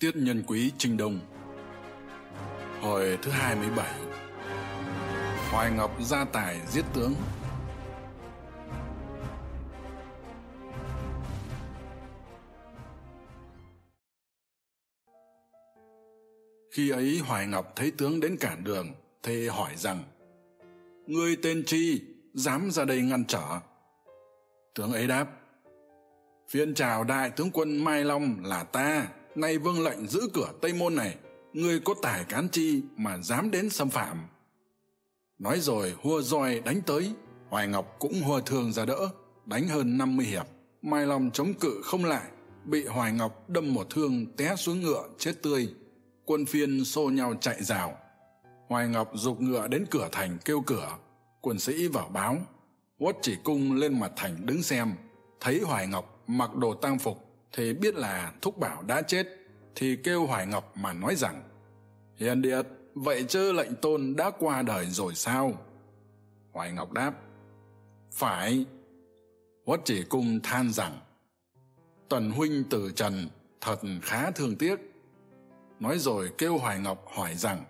Tiết Nhân Quý Trinh Đông. Hồi thứ hai mươi bảy Hoài Ngọc ra tài giết tướng. Khi ấy Hoài Ngọc thấy tướng đến cản đường, thề hỏi rằng Ngươi tên chi, dám ra đây ngăn trở? Tướng ấy đáp Phiên chào đại tướng quân Mai Long là ta nay vương lệnh giữ cửa tây môn này ngươi có tài cán chi mà dám đến xâm phạm. Nói rồi hua roi đánh tới, hoài ngọc cũng hua thương ra đỡ, đánh hơn năm mươi hiệp. Mai long chống cự không lại, bị hoài ngọc đâm một thương té xuống ngựa chết tươi. Quân phiên xô nhau chạy rào. Hoài ngọc g ngựa đến cửa thành kêu cửa. Quân sĩ vào báo. Quất chỉ cung lên mặt thành đứng xem, thấy hoài ngọc mặc đồ tang phục thì biết là thúc bảo đã chết, thì kêu hoài ngọc mà nói rằng, hiền điệt, vậy chớ lệnh tôn đã qua đời rồi sao? Hoài ngọc đáp, phải. Quất chỉ cung than rằng tần huynh từ trần thật khá thương tiếc. Nói rồi kêu hoài ngọc hỏi rằng,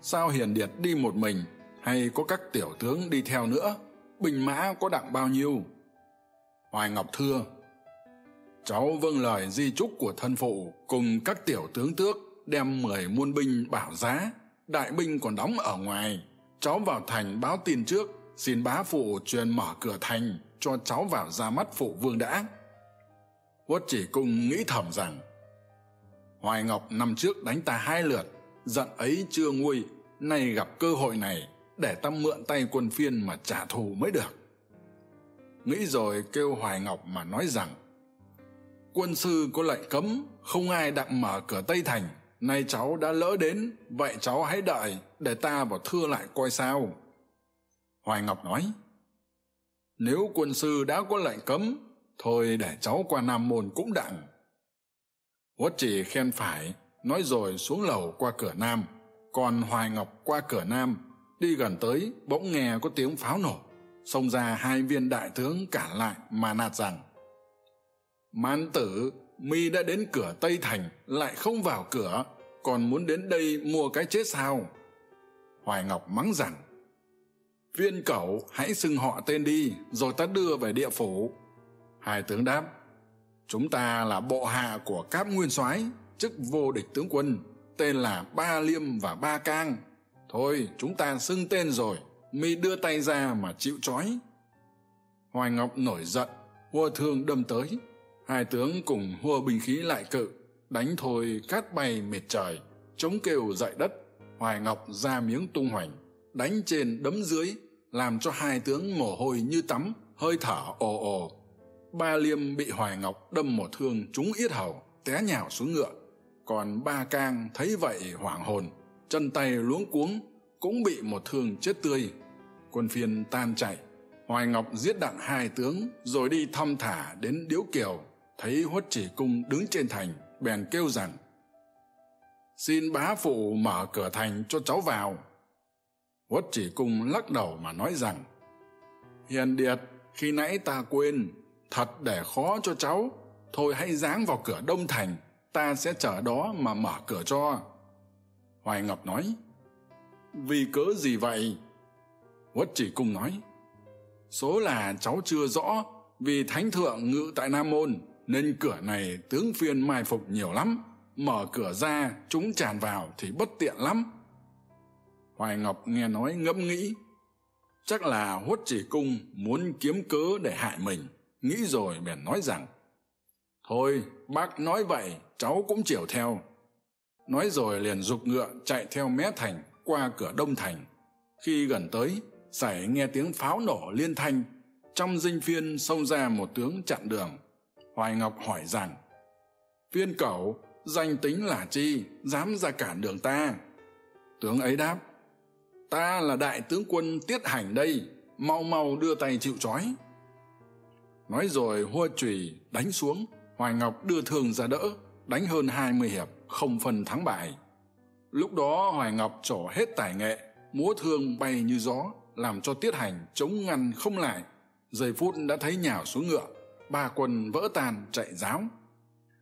sao hiền điệt đi một mình hay có các tiểu tướng đi theo nữa? Binh mã có đặng bao nhiêu? Hoài ngọc thưa cháu vâng lời di trúc của thân phụ cùng các tiểu tướng tước đem mười muôn binh bảo giá. Đại binh còn đóng ở ngoài. Cháu vào thành báo tin trước. Xin bá phụ truyền mở cửa thành cho cháu vào ra mắt phụ vương đã. Quất chỉ cung nghĩ thầm rằng, hoài ngọc năm trước đánh ta hai lượt, giận ấy chưa nguôi, nay gặp cơ hội này, để ta mượn tay quân phiên mà trả thù mới được. Nghĩ rồi kêu hoài ngọc mà nói rằng quân sư có lệnh cấm, không ai đặng mở cửa tây thành. Nay cháu đã lỡ đến, vậy cháu hãy đợi để ta vào thưa lại coi sao. Hoài ngọc nói, nếu quân sư đã có lệnh cấm, thôi để cháu qua nam môn cũng đặng. Huất chỉ khen phải, nói rồi xuống lầu qua cửa nam. Còn hoài ngọc qua cửa nam, đi gần tới bỗng nghe có tiếng pháo nổ. Xông ra hai viên đại tướng cả lại mà nạt rằng mán tử, mi đã đến cửa tây thành, lại không vào cửa, còn muốn đến đây mua cái chết sao? Hoài ngọc mắng rằng, viên cẩu, hãy xưng họ tên đi, rồi ta đưa về địa phủ. Hai tướng đáp, chúng ta là bộ hạ của cáp nguyên soái, chức vô địch tướng quân, tên là ba liêm và ba cang. Thôi, chúng ta xưng tên rồi, mi đưa tay ra mà chịu trói. Hoài ngọc nổi giận, vua thương đâm tới hai tướng cùng hua binh khí lại cự, đánh thôi cát bay mệt trời, chống kêu dậy đất, hoài ngọc ra miếng tung hoành, đánh trên đấm dưới, làm cho hai tướng mồ hôi như tắm, hơi thở ồ ồ. Ba liêm bị hoài ngọc đâm một thương trúng yết hầu, té nhào xuống ngựa. Còn ba cang thấy vậy hoảng hồn, chân tay luống cuống, cũng bị một thương chết tươi. Quân phiên tan chạy, hoài ngọc giết đặng hai tướng, rồi đi thăm thả đến điếu kiều thấy huất chỉ cung đứng trên thành, bèn kêu rằng, xin bá phụ mở cửa thành cho cháu vào. Huất chỉ cung lắc đầu mà nói rằng, hiền điệt, khi nãy ta quên, thật để khó cho cháu. Thôi hãy giáng vào cửa đông thành, ta sẽ chở đó mà mở cửa cho. Hoài ngọc nói, vì cớ gì vậy? Huất chỉ cung nói, số là cháu chưa rõ, vì thánh thượng ngự tại nam môn nên cửa này tướng phiên mai phục nhiều lắm, mở cửa ra, chúng tràn vào thì bất tiện lắm. Hoài ngọc nghe nói ngẫm nghĩ, chắc là huất chỉ cung muốn kiếm cớ để hại mình, nghĩ rồi bèn nói rằng, thôi, bác nói vậy, cháu cũng chiều theo. Nói rồi liền g ngựa chạy theo mé thành qua cửa đông thành. Khi gần tới sảy nghe tiếng pháo nổ liên thanh, trong dinh phiên xông ra một tướng chặn đường hoài ngọc hỏi rằng, viên cẩu danh tính là chi? Dám ra cản đường ta? Tướng ấy đáp, ta là đại tướng quân tiết hành đây, mau mau đưa tay chịu c nói rồi hua chùy đánh xuống, hoài ngọc đưa thương ra đỡ, đánh hơn hai mươi hiệp, không phân thắng bại. Lúc đó hoài ngọc trổ hết tài nghệ, múa thương bay như gió, làm cho tiết hành chống ngăn không lại. Giây phút đã thấy nhào xuống ngựa ba quân vỡ tan chạy giáo.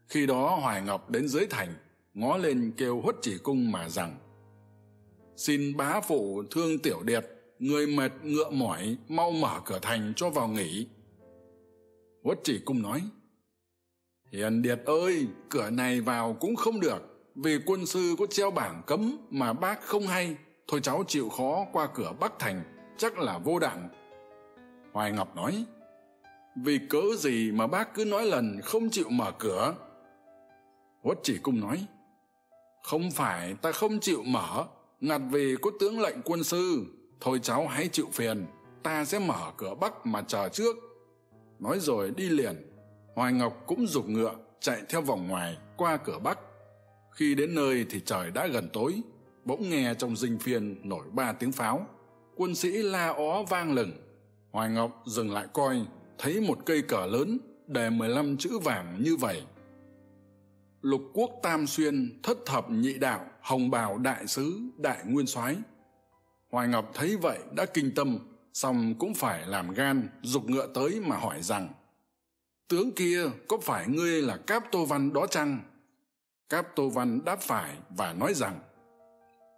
Khi đó hoài ngọc đến dưới thành, ngó lên kêu huất chỉ cung mà rằng, xin bá phụ thương tiểu điệt, người mệt ngựa mỏi, mau mở cửa thành cho vào nghỉ. Huất chỉ cung nói, hiền điệt ơi, cửa này vào cũng không được, vì quân sư có treo bảng cấm mà bác không hay. Thôi cháu chịu khó qua cửa bắc thành, chắc là vô đặng hoài ngọc nói vì cớ gì mà bác cứ nói lần không chịu mở cửa? Huất chỉ cung nói, không phải ta không chịu mở, ngặt vì có tướng lệnh quân sư. Thôi cháu hãy chịu phiền, ta sẽ mở cửa bắc mà chờ trước. Nói rồi đi liền. Hoài ngọc cũng g ngựa chạy theo vòng ngoài qua cửa bắc. Khi đến nơi thì trời đã gần tối, bỗng nghe trong dinh phiên nổi ba tiếng pháo. Quân sĩ la ó vang lừng. Hoài ngọc dừng lại coi thấy một cây cờ lớn đề mười lăm chữ vàng như vậy. Lục quốc tam xuyên thất thập nhị đạo, hồng bào đại sứ, đại nguyên soái. Hoài ngọc thấy vậy đã kinh tâm, song cũng phải làm gan, dục ngựa tới mà hỏi rằng, tướng kia có phải ngươi là cáp tô văn đó chăng? Cáp tô văn đáp phải và nói rằng,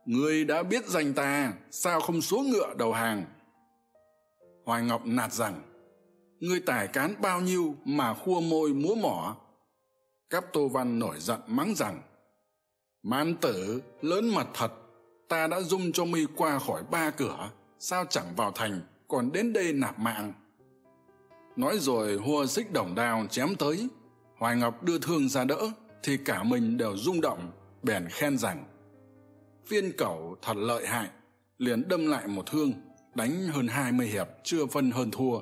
ngươi đã biết danh ta, sao không xuống ngựa đầu hàng? Hoài ngọc nạt rằng ngươi tài cán bao nhiêu mà khua môi múa mỏ? Cáp tô văn nổi giận mắng rằng Man tử, lớn mật thật, ta đã dung cho mi qua khỏi ba cửa, sao chẳng vào thành, còn đến đây nạp mạng? Nói rồi hua xích đồng đao chém tới. Hoài ngọc đưa thương ra đỡ, thì cả mình đều rung động, bèn khen rằng viên cẩu thật lợi hại, liền đâm lại một thương, đánh hơn hai mươi hiệp, chưa phân hơn thua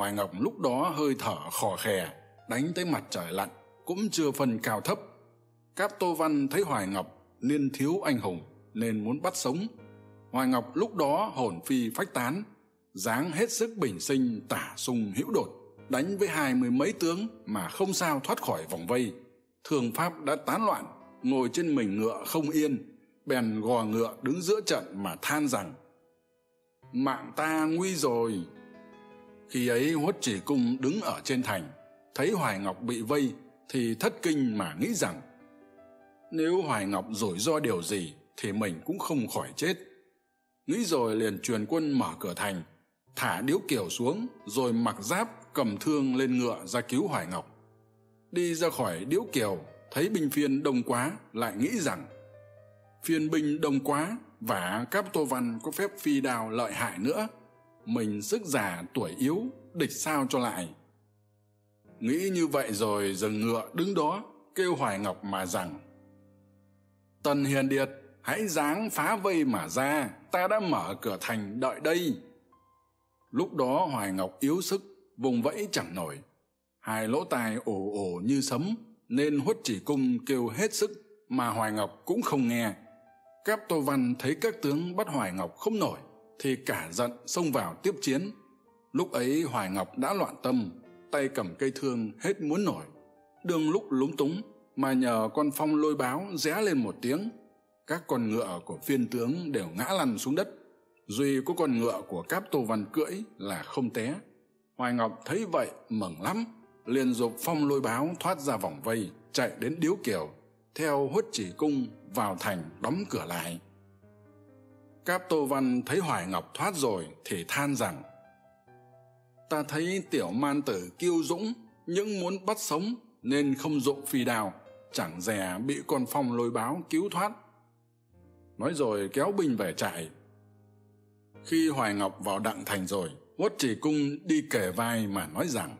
hoài ngọc lúc đó hơi thở khò khè, đánh tới mặt trời lặn, cũng chưa phân cao thấp. Cáp tô văn thấy hoài ngọc liên thiếu anh hùng nên muốn bắt sống. Hoài ngọc lúc đó hồn phi phách tán, dáng hết sức bình sinh tả sung hữu đột, đánh với hai mươi mấy tướng mà không sao thoát khỏi vòng vây. Thường pháp đã tán loạn, ngồi trên mình ngựa không yên, bèn gò ngựa đứng giữa trận mà than rằng, mạng ta nguy rồi khi ấy huất chỉ cung đứng ở trên thành, thấy hoài ngọc bị vây thì thất kinh mà nghĩ rằng, nếu hoài ngọc rủi ro điều gì thì mình cũng không khỏi chết. Nghĩ rồi liền truyền quân mở cửa thành, thả điếu kiều xuống rồi mặc giáp cầm thương lên ngựa ra cứu hoài ngọc. Đi ra khỏi điếu kiều, thấy binh phiên đông quá, lại nghĩ rằng, phiên binh đông quá và các tô văn có phép phi đào lợi hại nữa mình sức già tuổi yếu địch sao cho lại. Nghĩ như vậy rồi dừng ngựa đứng đó kêu hoài ngọc mà rằng, tần hiền điệt, hãy dáng phá vây mà ra, ta đã mở cửa thành đợi đây. Lúc đó hoài ngọc yếu sức, vùng vẫy chẳng nổi. Hai lỗ tai ổ ổ như sấm, nên huất chỉ cung kêu hết sức mà hoài ngọc cũng không nghe. Cáp tô văn thấy các tướng bắt hoài ngọc không nổi thì cả giận xông vào tiếp chiến. Lúc ấy hoài ngọc đã loạn tâm, tay cầm cây thương hết muốn nổi. Đương lúc lúng túng, mà nhờ con phong lôi báo rẽ lên một tiếng, các con ngựa của phiên tướng đều ngã lăn xuống đất. Duy có con ngựa của cáp tô văn cưỡi là không té. Hoài ngọc thấy vậy mừng lắm, liền giục phong lôi báo thoát ra vòng vây, chạy đến điếu kiều, theo huất chỉ cung vào thành đóng cửa lại cáp tô văn thấy hoài ngọc thoát rồi thì than rằng, ta thấy tiểu man tử kiêu dũng, nhưng muốn bắt sống nên không dụng phi đào chẳng dè bị con phong lôi báo cứu thoát. Nói rồi kéo binh về trại. Khi hoài ngọc vào đặng thành rồi, uất trì cung đi kể vai mà nói rằng,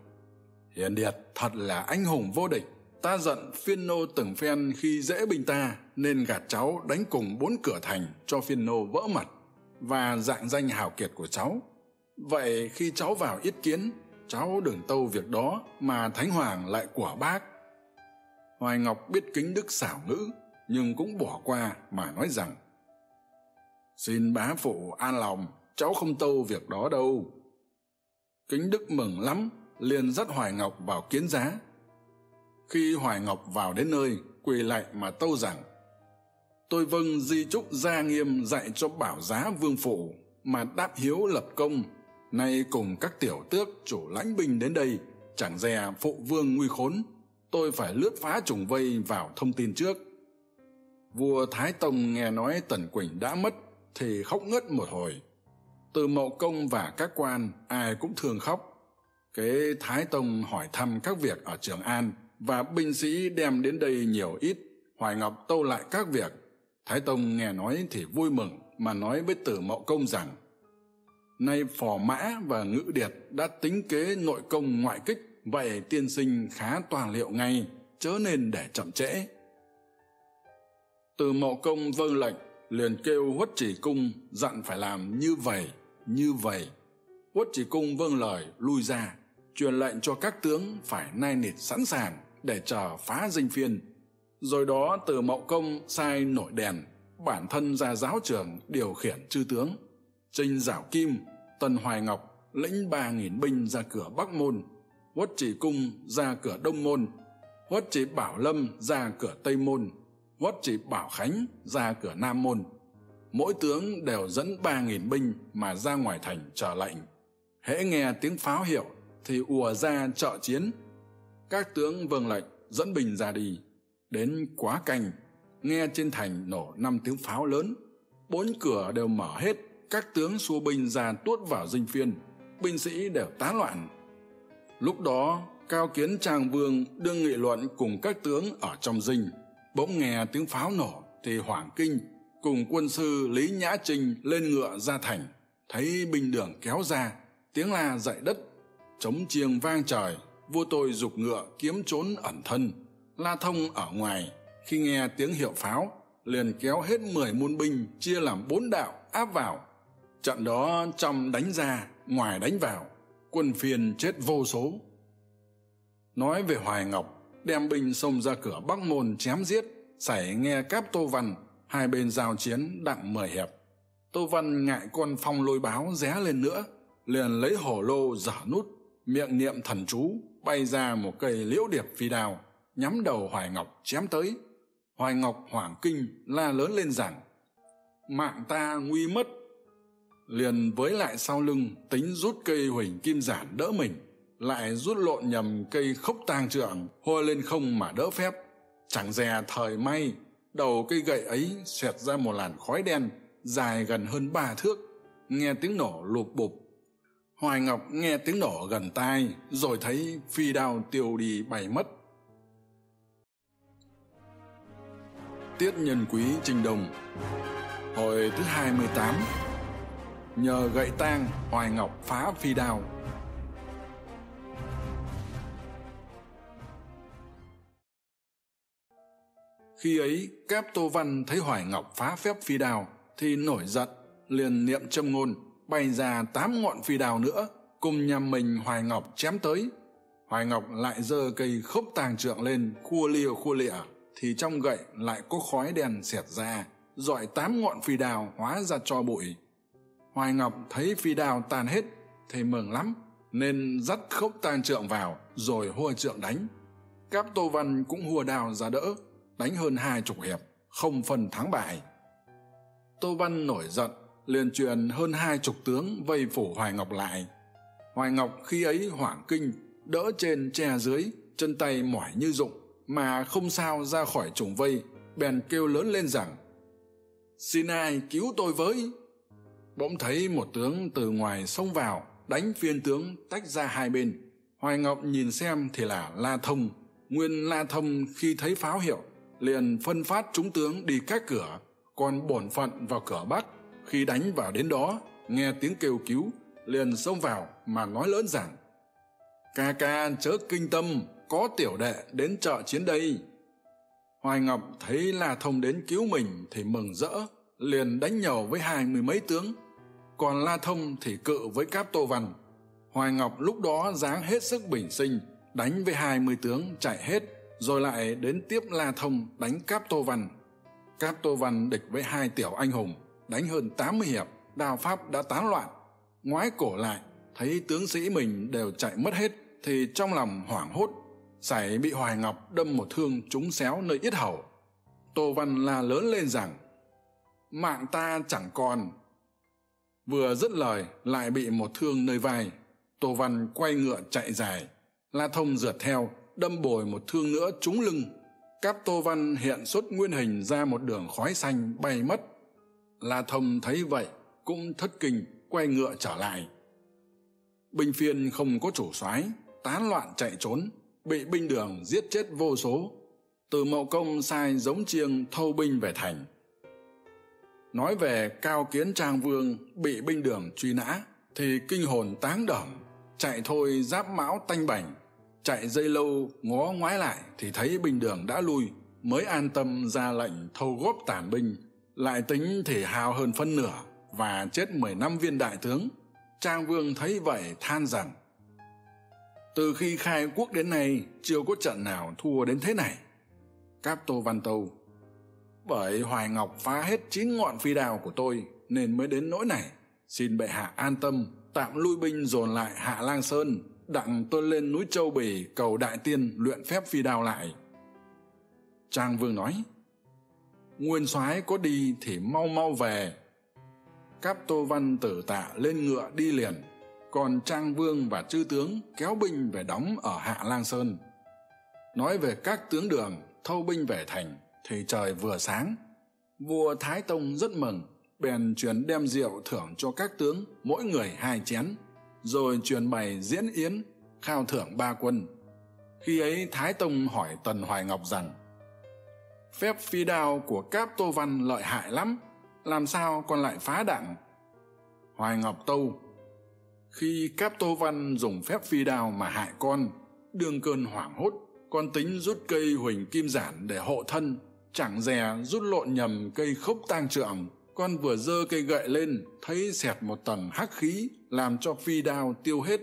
hiền điệt, thật là anh hùng vô địch ta giận phiên nô từng phen khi dễ binh ta, nên gạt cháu đánh cùng bốn cửa thành cho phiên nô vỡ mặt và dạng danh hào kiệt của cháu. Vậy khi cháu vào yết kiến, cháu đừng tâu việc đó mà thánh hoàng lại của bác. Hoài ngọc biết kính đức xảo ngữ, nhưng cũng bỏ qua mà nói rằng, xin bá phụ an lòng, cháu không tâu việc đó đâu. Kính đức mừng lắm, liền dắt hoài ngọc vào kiến giá khi hoài ngọc vào đến nơi, quỳ lại mà tâu rằng, tôi vâng di trúc gia nghiêm dạy cho bảo giá vương phụ mà đáp hiếu lập công. Nay cùng các tiểu tước chủ lãnh binh đến đây, chẳng dè phụ vương nguy khốn. Tôi phải lướt phá trùng vây vào thông tin trước. Vua thái tông nghe nói tần quỳnh đã mất, thì khóc ngất một hồi. Từ mậu công và các quan, ai cũng thương khóc. Kế thái tông hỏi thăm các việc ở trường an và binh sĩ đem đến đây nhiều ít, hoài ngọc tâu lại các việc. Thái tông nghe nói thì vui mừng, mà nói với tử mậu công rằng, nay phò mã và ngữ điệt đã tính kế nội công ngoại kích, vậy tiên sinh khá toàn liệu ngay, chớ nên để chậm trễ. Tử mậu công vâng lệnh, liền kêu huất chỉ cung dặn phải làm như vậy như vậy. Huất chỉ cung vâng lời, lui ra, truyền lệnh cho các tướng phải nai nịt sẵn sàng để chờ phá dinh phiên. Rồi đó từ mậu công sai nổi đèn, bản thân ra giáo trường điều khiển chư tướng. Trinh giảo kim, tần hoài ngọc lĩnh ba nghìn binh ra cửa bắc môn. Huất chỉ cung ra cửa đông môn. Huất chỉ bảo lâm ra cửa tây môn. Huất chỉ bảo khánh ra cửa nam môn. Mỗi tướng đều dẫn ba nghìn binh mà ra ngoài thành chờ lệnh. Hễ nghe tiếng pháo hiệu thì ùa ra trợ chiến các tướng vâng lệnh, dẫn binh ra đi. Đến quá canh, nghe trên thành nổ năm tiếng pháo lớn. Bốn cửa đều mở hết, các tướng xua binh ra tuốt vào dinh phiên. Binh sĩ đều tán loạn. Lúc đó, cao kiến trang vương đương nghị luận cùng các tướng ở trong dinh. Bỗng nghe tiếng pháo nổ thì hoảng kinh, cùng quân sư lý nhã trinh lên ngựa ra thành. Thấy binh đường kéo ra, tiếng la dậy đất, chống chiêng vang trời vua tôi g ngựa kiếm trốn ẩn thân. La thông ở ngoài, khi nghe tiếng hiệu pháo, liền kéo hết mười môn binh chia làm bốn đạo áp vào. Trận đó trong đánh ra, ngoài đánh vào, quân phiên chết vô số. Nói về hoài ngọc, đem binh xông ra cửa bắc môn chém giết, xảy nghe cáp tô văn, hai bên giao chiến đặng mời hiệp. Tô văn ngại con phong lôi báo ré lên nữa, liền lấy hổ lô giả nút, miệng niệm thần chú bay ra một cây liễu điệp phi đao, nhắm đầu hoài ngọc chém tới. Hoài ngọc hoảng kinh, la lớn lên rằng, mạng ta nguy mất. Liền với lại sau lưng, tính rút cây huỳnh kim giản đỡ mình, lại rút lộn nhầm cây khốc tang trượng hôi lên không mà đỡ phép. Chẳng dè thời may, đầu cây gậy ấy xẹt ra một làn khói đen dài gần hơn ba thước, nghe tiếng nổ lụp bụp hoài ngọc nghe tiếng nổ gần tai, rồi thấy phi đao tiêu đi bay mất. Tiết nhân quý trình đồng, hồi thứ hai mươi tám. Nhờ gậy tang, hoài ngọc phá phi đao. Khi ấy, cáp tô văn thấy hoài ngọc phá phép phi đao, thì nổi giận, liền niệm châm ngôn bay ra tám ngọn phi đào nữa, cùng nhằm mình hoài ngọc chém tới. Hoài ngọc lại giơ cây khốc tàng trượng lên, khua liều khua lịa thì trong gậy lại có khói đèn xẹt ra, dọi tám ngọn phi đào hóa ra cho bụi. Hoài ngọc thấy phi đào tàn hết, thì mừng lắm, nên dắt khốc tàng trượng vào, rồi hùa trượng đánh. Cáp tô văn cũng hùa đào ra đỡ, đánh hơn hai chục hiệp, không phần thắng bại. Tô văn nổi giận liền truyền hơn hai chục tướng vây phủ hoài ngọc lại. Hoài ngọc khi ấy hoảng kinh, đỡ trên che dưới, chân tay mỏi như rụng, mà không sao ra khỏi trùng vây, bèn kêu lớn lên rằng, xin ai cứu tôi với? Bỗng thấy một tướng từ ngoài xông vào, đánh phiên tướng tách ra hai bên. Hoài ngọc nhìn xem thì là la thông. Nguyên la thông khi thấy pháo hiệu, liền phân phát chúng tướng đi các cửa, còn bổn phận vào cửa bắc khi đánh vào đến đó, nghe tiếng kêu cứu, liền xông vào mà nói lớn rằng ca ca chớ kinh tâm, có tiểu đệ đến chợ chiến đây. Hoài ngọc thấy la thông đến cứu mình thì mừng rỡ, liền đánh nhầu với hai mươi mấy tướng. Còn la thông thì cự với cáp tô văn. Hoài ngọc lúc đó dáng hết sức bình sinh, đánh với hai mươi tướng chạy hết, rồi lại đến tiếp la thông đánh cáp tô văn. Cáp tô văn địch với hai tiểu anh hùng đánh hơn tám mươi hiệp, đao pháp đã tán loạn. Ngoái cổ lại, thấy tướng sĩ mình đều chạy mất hết, thì trong lòng hoảng hốt xảy bị hoài ngọc đâm một thương trúng xéo nơi yết hầu. Tô văn la lớn lên rằng, mạng ta chẳng còn. Vừa dứt lời, lại bị một thương nơi vai. Tô văn quay ngựa chạy dài. La thông rượt theo, đâm bồi một thương nữa trúng lưng. Cáp tô văn hiện xuất nguyên hình ra một đường khói xanh bay mất la thông thấy vậy cũng thất kinh quay ngựa trở lại. Binh phiên không có chủ soái tán loạn chạy trốn bị binh đường giết chết vô số. Từ mậu công sai giống chiêng thâu binh về thành. Nói về cao kiến trang vương bị binh đường truy nã thì kinh hồn táng đẩm, chạy thôi giáp mão tanh bảnh, chạy dây lâu ngó ngoái lại thì thấy binh đường đã lui mới an tâm ra lệnh thâu góp tản binh lại tính thì hào hơn phân nửa và chết mười năm viên đại tướng. Trang vương thấy vậy than rằng, từ khi khai quốc đến nay, chưa có trận nào thua đến thế này. Cáp tô văn tâu, bởi hoài ngọc phá hết chín ngọn phi đào của tôi nên mới đến nỗi này. Xin bệ hạ an tâm, tạm lui binh dồn lại hạ lang sơn, đặng tôi lên núi châu Bì cầu đại tiên luyện phép phi đào lại. Trang vương nói nguyên soái có đi thì mau mau về. Cáp tô văn tử tạ lên ngựa đi liền. Còn trang vương và chư tướng kéo binh về đóng ở hạ lang sơn. Nói về các tướng đường, thâu binh về thành, thì trời vừa sáng. Vua thái tông rất mừng, bèn truyền đem rượu thưởng cho các tướng, mỗi người hai chén, rồi truyền bày diễn yến, khao thưởng ba quân. Khi ấy thái tông hỏi tần hoài ngọc rằng phép phi đao của cáp tô văn lợi hại lắm, làm sao con lại phá đặng? hoài ngọc tâu, khi cáp tô văn dùng phép phi đao mà hại con đương cơn hoảng hốt, con tính rút cây huỳnh kim giản để hộ thân, chẳng dè rút lộn nhầm cây khốc tang trượng con vừa giơ cây gậy lên, thấy xẹt một tầng hắc khí, làm cho phi đao tiêu hết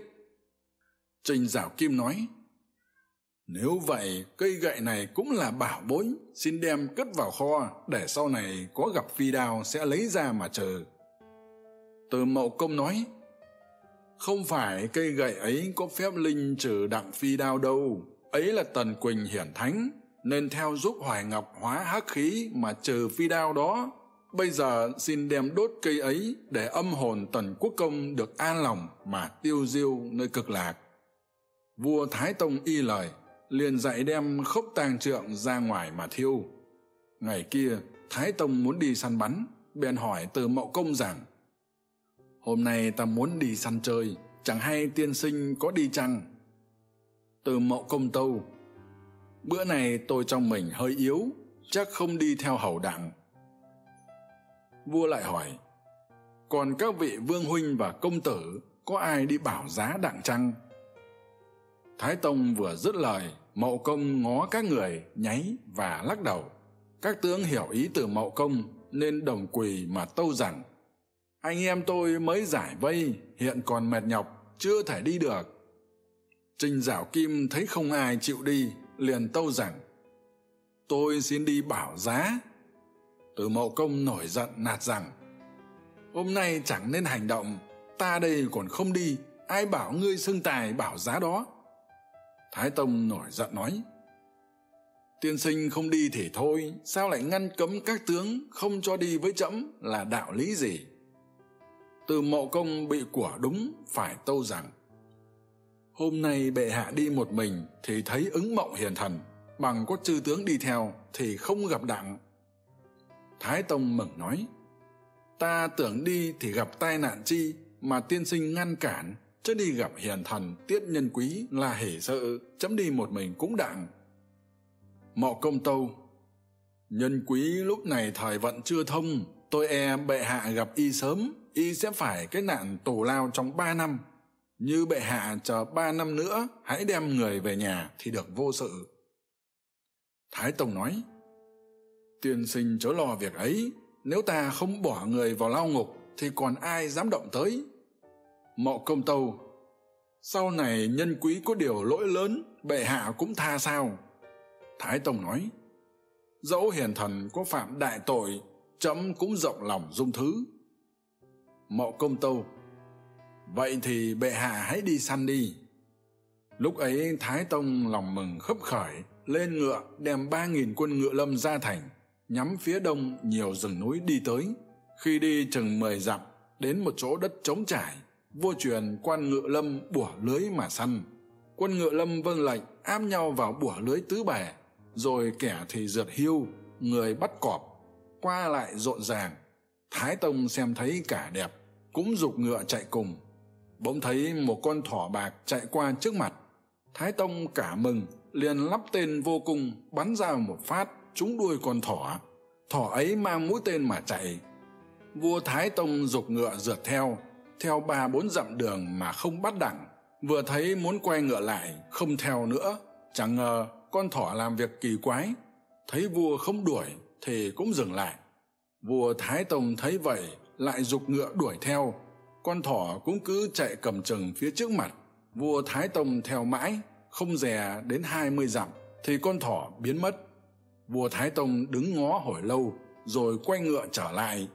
trình giảo kim nói nếu vậy, cây gậy này cũng là bảo bối, xin đem cất vào kho, để sau này có gặp phi đao sẽ lấy ra mà chờ. Từ mậu công nói, không phải cây gậy ấy có phép linh trừ đặng phi đao đâu, ấy là tần quỳnh hiển thánh, nên theo giúp hoài ngọc hóa hắc khí mà trừ phi đao đó. Bây giờ xin đem đốt cây ấy để âm hồn tần quốc công được an lòng mà tiêu diêu nơi cực lạc. Vua Thái Tông y lời, liền dạy đem khốc tang trượng ra ngoài mà thiêu. Ngày kia, thái tông muốn đi săn bắn, bèn hỏi từ mậu công rằng, hôm nay ta muốn đi săn chơi, chẳng hay tiên sinh có đi chăng? Từ mậu công tâu, bữa này tôi trong mình hơi yếu, chắc không đi theo hầu đặng. Vua lại hỏi, còn các vị vương huynh và công tử, có ai đi bảo giá đặng chăng? thái tông vừa dứt lời, mậu công ngó các người, nháy và lắc đầu. Các tướng hiểu ý từ mậu công, nên đồng quỳ mà tâu rằng anh em tôi mới giải vây, hiện còn mệt nhọc, chưa thể đi được. Trình dạo kim thấy không ai chịu đi, liền tâu rằng tôi xin đi bảo giá. Từ mậu công nổi giận nạt rằng, hôm nay chẳng nên hành động, ta đây còn không đi, ai bảo ngươi xưng tài bảo giá đó? thái tông nổi giận nói, tiên sinh không đi thì thôi, sao lại ngăn cấm các tướng không cho đi với trẫm là đạo lý gì? Từ mộ công bị của đúng phải tâu rằng, hôm nay bệ hạ đi một mình thì thấy ứng mộng hiền thần, bằng có chư tướng đi theo thì không gặp đặng. Thái tông mừng nói, ta tưởng đi thì gặp tai nạn chi mà tiên sinh ngăn cản chứ đi gặp hiền thần, tiết nhân quý là hỉ sợ chấm đi một mình cũng đặng. Mọ công tâu, nhân quý lúc này thời vận chưa thông, tôi e bệ hạ gặp y sớm, y sẽ phải cái nạn tù lao trong ba năm. Như bệ hạ chờ ba năm nữa, hãy đem người về nhà thì được vô sự. Thái tông nói, tiên sinh chớ lo việc ấy, nếu ta không bỏ người vào lao ngục thì còn ai dám động tới? mậu công tâu, sau này nhân quý có điều lỗi lớn, bệ hạ cũng tha sao? Thái tông nói, dẫu hiền thần có phạm đại tội trẫm cũng rộng lòng dung thứ. Mậu công tâu, vậy thì bệ hạ hãy đi săn đi. Lúc ấy thái tông lòng mừng khấp khởi, lên ngựa đem ba nghìn quân ngựa lâm ra thành, nhắm phía đông nhiều rừng núi đi tới. Khi đi chừng mười dặm, đến một chỗ đất trống trải vua truyền quan ngựa lâm bủa lưới mà săn. Quân ngựa lâm vâng lệnh, áp nhau vào bủa lưới tứ bề rồi kẻ thì rượt hiu, người bắt cọp, qua lại rộn ràng. Thái tông xem thấy cả đẹp, cũng dục ngựa chạy cùng. Bỗng thấy một con thỏ bạc chạy qua trước mặt. Thái tông cả mừng, liền lắp tên vô cùng bắn ra một phát, trúng đuôi con thỏ. Thỏ ấy mang mũi tên mà chạy. Vua thái tông dục ngựa rượt theo theo ba bốn dặm đường mà không bắt đẳng, vừa thấy muốn quay ngựa lại không theo nữa, chẳng ngờ con thỏ làm việc kỳ quái, thấy vua không đuổi thì cũng dừng lại. Vua thái tông thấy vậy, lại g ngựa đuổi theo, con thỏ cũng cứ chạy cầm chừng phía trước mặt. Vua thái tông theo mãi, không dè đến hai mươi dặm thì con thỏ biến mất. Vua thái tông đứng ngó hồi lâu, rồi quay ngựa trở lại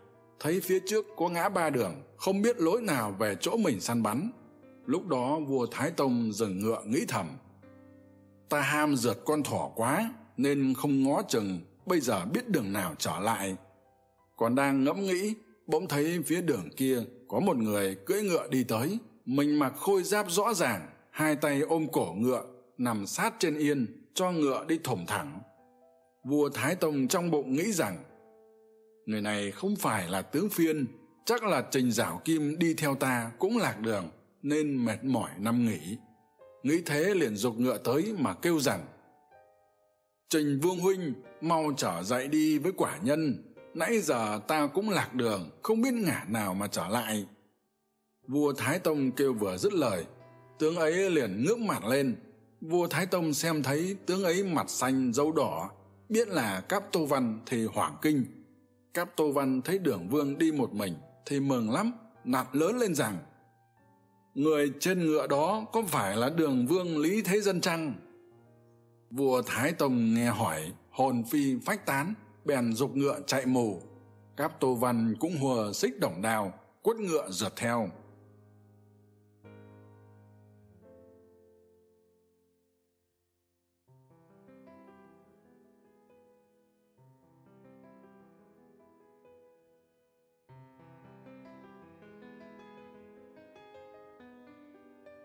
thấy phía trước có ngã ba đường, không biết lối nào về chỗ mình săn bắn. Lúc đó vua thái tông dừng ngựa nghĩ thầm, ta ham rượt con thỏ quá, nên không ngó chừng, bây giờ biết đường nào trở lại. Còn đang ngẫm nghĩ, bỗng thấy phía đường kia có một người cưỡi ngựa đi tới. Mình mặc khôi giáp rõ ràng, hai tay ôm cổ ngựa, nằm sát trên yên, cho ngựa đi thủng thẳng. Vua thái tông trong bụng nghĩ rằng người này không phải là tướng phiên, chắc là trình giảo kim đi theo ta cũng lạc đường, nên mệt mỏi năm nghỉ. Nghĩ thế liền g ngựa tới mà kêu rằng trình vương huynh, mau trở dậy đi với quả nhân. Nãy giờ ta cũng lạc đường, không biết ngả nào mà trở lại. Vua thái tông kêu vừa dứt lời, tướng ấy liền ngước mặt lên. Vua thái tông xem thấy tướng ấy mặt xanh dâu đỏ, biết là cáp tô văn thì hoảng kinh cáp tô văn thấy đường vương đi một mình thì mừng lắm, nạt lớn lên rằng, người trên ngựa đó có phải là đường vương lý thế dân chăng? Vua thái tông nghe hỏi, hồn phi phách tán, bèn dục ngựa chạy mù. Cáp tô văn cũng hùa xích đổng đào, quất ngựa rượt theo.